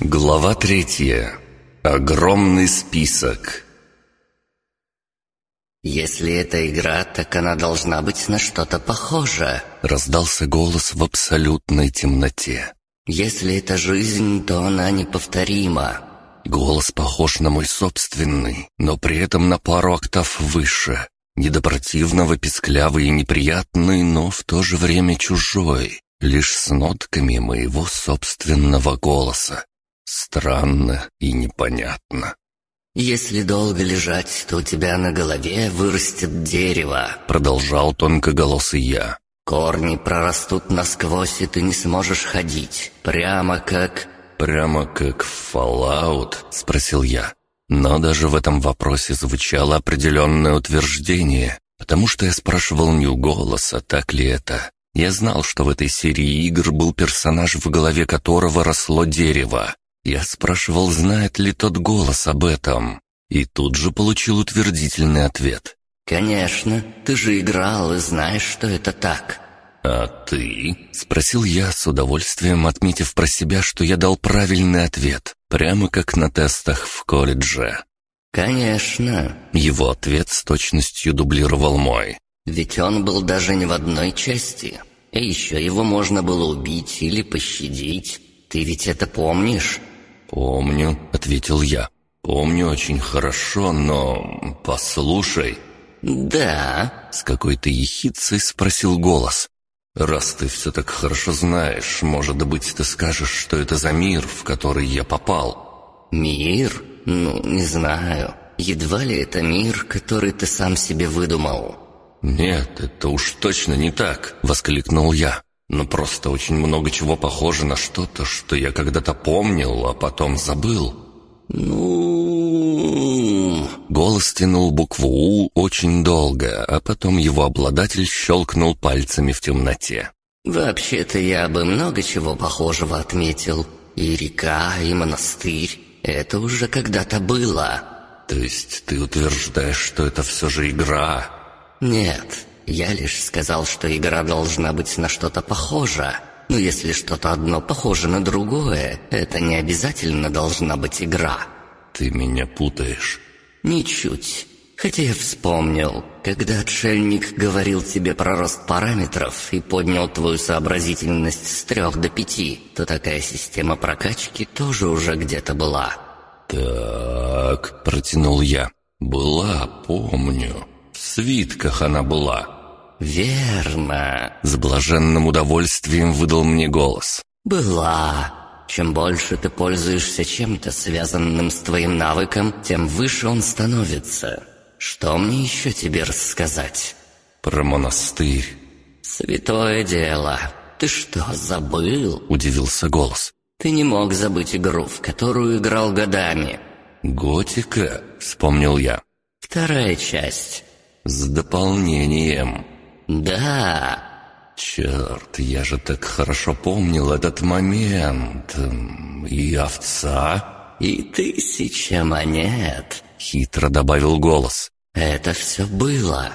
Глава третья. Огромный список. «Если это игра, так она должна быть на что-то похожа», — раздался голос в абсолютной темноте. «Если это жизнь, то она неповторима». Голос похож на мой собственный, но при этом на пару октав выше. Не до противного, песклявый и неприятный, но в то же время чужой, лишь с нотками моего собственного голоса. Странно и непонятно. «Если долго лежать, то у тебя на голове вырастет дерево», — продолжал тонкоголосый я. «Корни прорастут насквозь, и ты не сможешь ходить. Прямо как...» «Прямо как в Fallout?» — спросил я. Но даже в этом вопросе звучало определенное утверждение, потому что я спрашивал не у голоса, так ли это. Я знал, что в этой серии игр был персонаж, в голове которого росло дерево, я спрашивал, знает ли тот голос об этом, и тут же получил утвердительный ответ. «Конечно, ты же играл и знаешь, что это так». «А ты?» — спросил я с удовольствием, отметив про себя, что я дал правильный ответ, прямо как на тестах в колледже. «Конечно». Его ответ с точностью дублировал мой. «Ведь он был даже не в одной части. И еще его можно было убить или пощадить. Ты ведь это помнишь?» «Помню», — ответил я. «Помню очень хорошо, но... послушай». «Да?» — с какой-то ехицей спросил голос. «Раз ты все так хорошо знаешь, может быть, ты скажешь, что это за мир, в который я попал?» «Мир? Ну, не знаю. Едва ли это мир, который ты сам себе выдумал?» «Нет, это уж точно не так!» — воскликнул я но просто очень много чего похоже на что-то, что я когда-то помнил, а потом забыл. «Ну...» Голос тянул букву «У» очень долго, а потом его обладатель щелкнул пальцами в темноте. «Вообще-то я бы много чего похожего отметил. И река, и монастырь. Это уже когда-то было». «То есть ты утверждаешь, что это все же игра?» «Нет, я лишь сказал, что игра должна быть на что-то похожа. Но если что-то одно похоже на другое, это не обязательно должна быть игра. Ты меня путаешь. Ничуть. Хотя я вспомнил, когда отшельник говорил тебе про рост параметров и поднял твою сообразительность с трех до пяти, то такая система прокачки тоже уже где-то была. «Так», — протянул я, — «была, помню. В свитках она была». «Верно!» С блаженным удовольствием выдал мне голос. «Была. Чем больше ты пользуешься чем-то, связанным с твоим навыком, тем выше он становится. Что мне еще тебе рассказать?» «Про монастырь». «Святое дело. Ты что, забыл?» Удивился голос. «Ты не мог забыть игру, в которую играл годами». «Готика?» — вспомнил я. «Вторая часть». «С дополнением». «Да». «Черт, я же так хорошо помнил этот момент. И овца?» «И тысяча монет», — хитро добавил голос. «Это все было».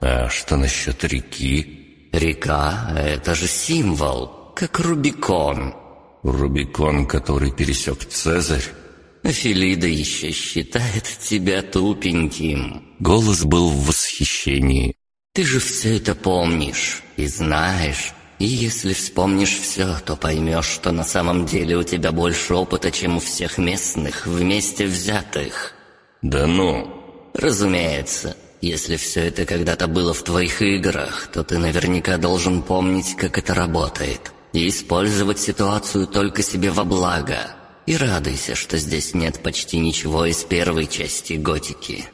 «А что насчет реки?» «Река — это же символ, как Рубикон». «Рубикон, который пересек Цезарь?» Филида еще считает тебя тупеньким». Голос был в восхищении. Ты же все это помнишь и знаешь. И если вспомнишь все, то поймешь, что на самом деле у тебя больше опыта, чем у всех местных, вместе взятых. Да ну? Разумеется. Если все это когда-то было в твоих играх, то ты наверняка должен помнить, как это работает. И использовать ситуацию только себе во благо. И радуйся, что здесь нет почти ничего из первой части Готики.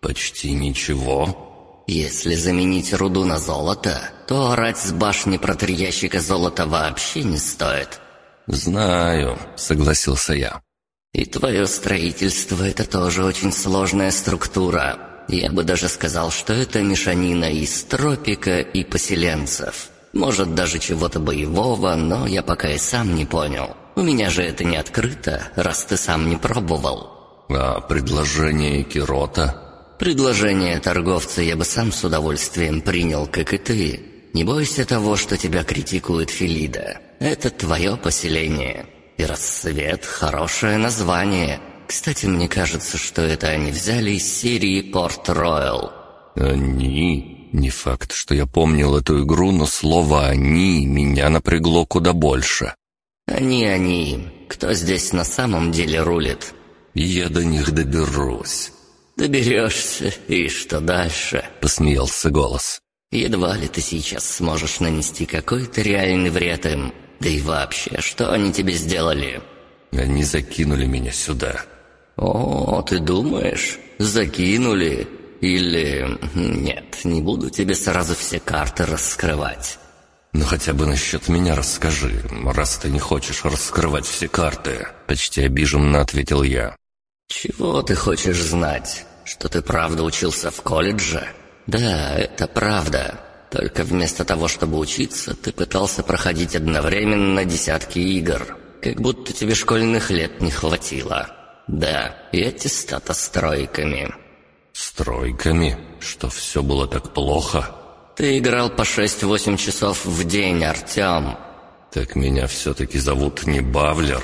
Почти ничего? Если заменить руду на золото, то орать с башни про три ящика золота вообще не стоит. «Знаю», — согласился я. «И твое строительство — это тоже очень сложная структура. Я бы даже сказал, что это мешанина из тропика и поселенцев. Может, даже чего-то боевого, но я пока и сам не понял. У меня же это не открыто, раз ты сам не пробовал». «А предложение Кирота?» Предложение торговца я бы сам с удовольствием принял, как и ты. Не бойся того, что тебя критикует Филида. Это твое поселение. И «Рассвет» — хорошее название. Кстати, мне кажется, что это они взяли из серии «Порт-Роyal». «Они?» Не факт, что я помнил эту игру, но слово «они» меня напрягло куда больше. «Они, они. Кто здесь на самом деле рулит?» «Я до них доберусь». «Доберешься, и что дальше?» — посмеялся голос. «Едва ли ты сейчас сможешь нанести какой-то реальный вред им. Да и вообще, что они тебе сделали?» «Они закинули меня сюда». «О, ты думаешь? Закинули? Или... Нет, не буду тебе сразу все карты раскрывать». «Ну хотя бы насчет меня расскажи, раз ты не хочешь раскрывать все карты», — почти обиженно ответил я. «Чего ты хочешь знать? Что ты правда учился в колледже?» «Да, это правда. Только вместо того, чтобы учиться, ты пытался проходить одновременно десятки игр. Как будто тебе школьных лет не хватило. Да, и аттестата с тройками». «С тройками? Что все было так плохо?» «Ты играл по 6-8 часов в день, Артем». «Так меня все-таки зовут не Бавлер?»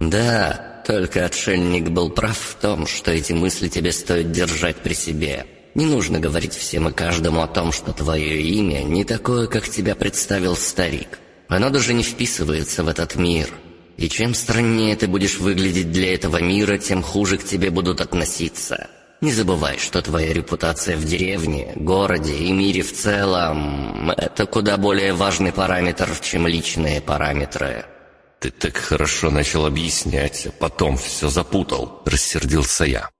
«Да, только отшельник был прав в том, что эти мысли тебе стоит держать при себе. Не нужно говорить всем и каждому о том, что твое имя не такое, как тебя представил старик. Оно даже не вписывается в этот мир. И чем страннее ты будешь выглядеть для этого мира, тем хуже к тебе будут относиться. Не забывай, что твоя репутация в деревне, городе и мире в целом – это куда более важный параметр, чем личные параметры. «Ты так хорошо начал объяснять, а потом все запутал», – рассердился я.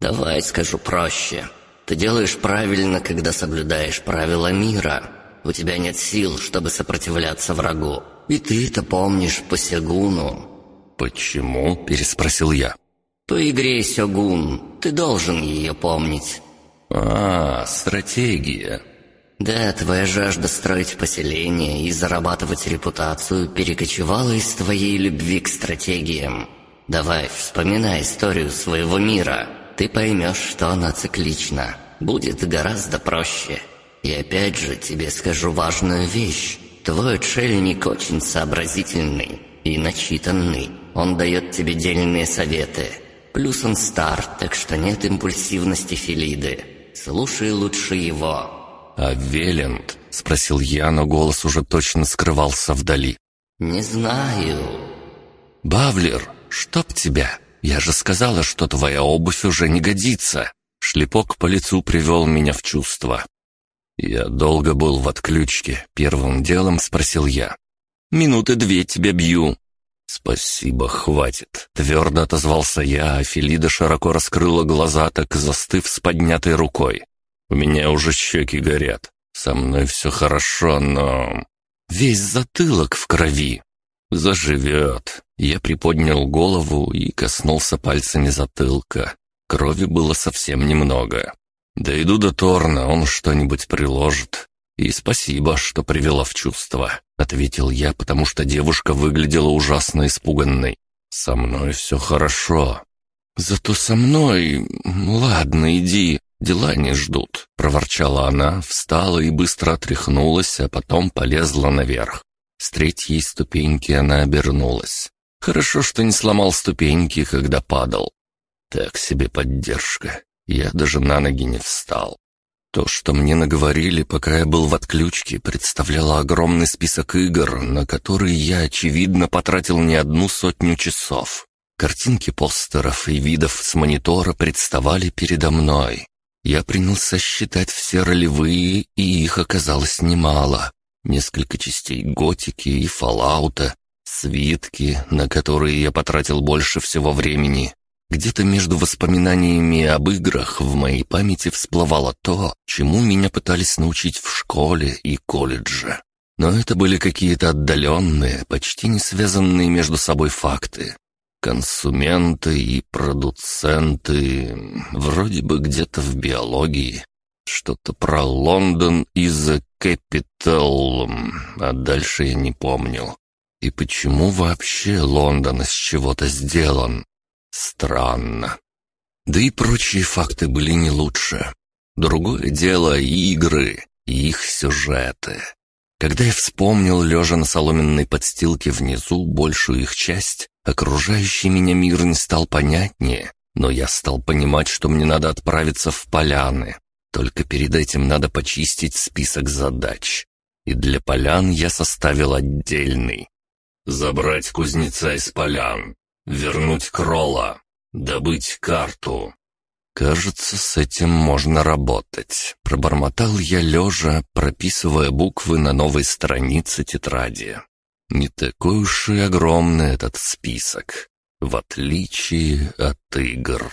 «Давай скажу проще. Ты делаешь правильно, когда соблюдаешь правила мира. У тебя нет сил, чтобы сопротивляться врагу. И ты это помнишь по Сегуну». «Почему?» – переспросил я. «По игре Сёгун. Ты должен ее помнить». «А, стратегия». «Да, твоя жажда строить поселение и зарабатывать репутацию перекочевала из твоей любви к стратегиям. Давай, вспоминай историю своего мира» ты поймешь, что она циклична. Будет гораздо проще. И опять же тебе скажу важную вещь. Твой отшельник очень сообразительный и начитанный. Он дает тебе дельные советы. Плюс он стар, так что нет импульсивности Филиды. Слушай лучше его». «А Велент?» — спросил я, но голос уже точно скрывался вдали. «Не знаю». «Бавлер, чтоб тебя!» «Я же сказала, что твоя обувь уже не годится!» Шлепок по лицу привел меня в чувство. «Я долго был в отключке», — первым делом спросил я. «Минуты две тебя бью». «Спасибо, хватит», — твердо отозвался я, а Филида широко раскрыла глаза, так застыв с поднятой рукой. «У меня уже щеки горят. Со мной все хорошо, но...» «Весь затылок в крови». «Заживет. Я приподнял голову и коснулся пальцами затылка. Крови было совсем немного. Дойду до Торна, он что-нибудь приложит. И спасибо, что привела в чувство, ответил я, потому что девушка выглядела ужасно испуганной. Со мной все хорошо. Зато со мной... Ладно, иди, дела не ждут, проворчала она, встала и быстро отряхнулась, а потом полезла наверх. С третьей ступеньки она обернулась. Хорошо, что не сломал ступеньки, когда падал. Так себе поддержка. Я даже на ноги не встал. То, что мне наговорили, пока я был в отключке, представляло огромный список игр, на которые я, очевидно, потратил не одну сотню часов. Картинки постеров и видов с монитора представали передо мной. Я принялся считать все ролевые, и их оказалось немало. Несколько частей готики и фоллаута, Свитки, на которые я потратил больше всего времени. Где-то между воспоминаниями об играх в моей памяти всплывало то, чему меня пытались научить в школе и колледже. Но это были какие-то отдаленные, почти не связанные между собой факты. Консументы и продуценты, вроде бы где-то в биологии. Что-то про Лондон и The Capital, а дальше я не помню. И почему вообще Лондон из чего-то сделан? Странно. Да и прочие факты были не лучше. Другое дело — игры и их сюжеты. Когда я вспомнил, лежа на соломенной подстилке внизу, большую их часть, окружающий меня мир не стал понятнее, но я стал понимать, что мне надо отправиться в поляны. Только перед этим надо почистить список задач. И для полян я составил отдельный. Забрать кузнеца из полян, вернуть Крола, добыть карту. Кажется, с этим можно работать. Пробормотал я лежа, прописывая буквы на новой странице тетради. Не такой уж и огромный этот список, в отличие от игр.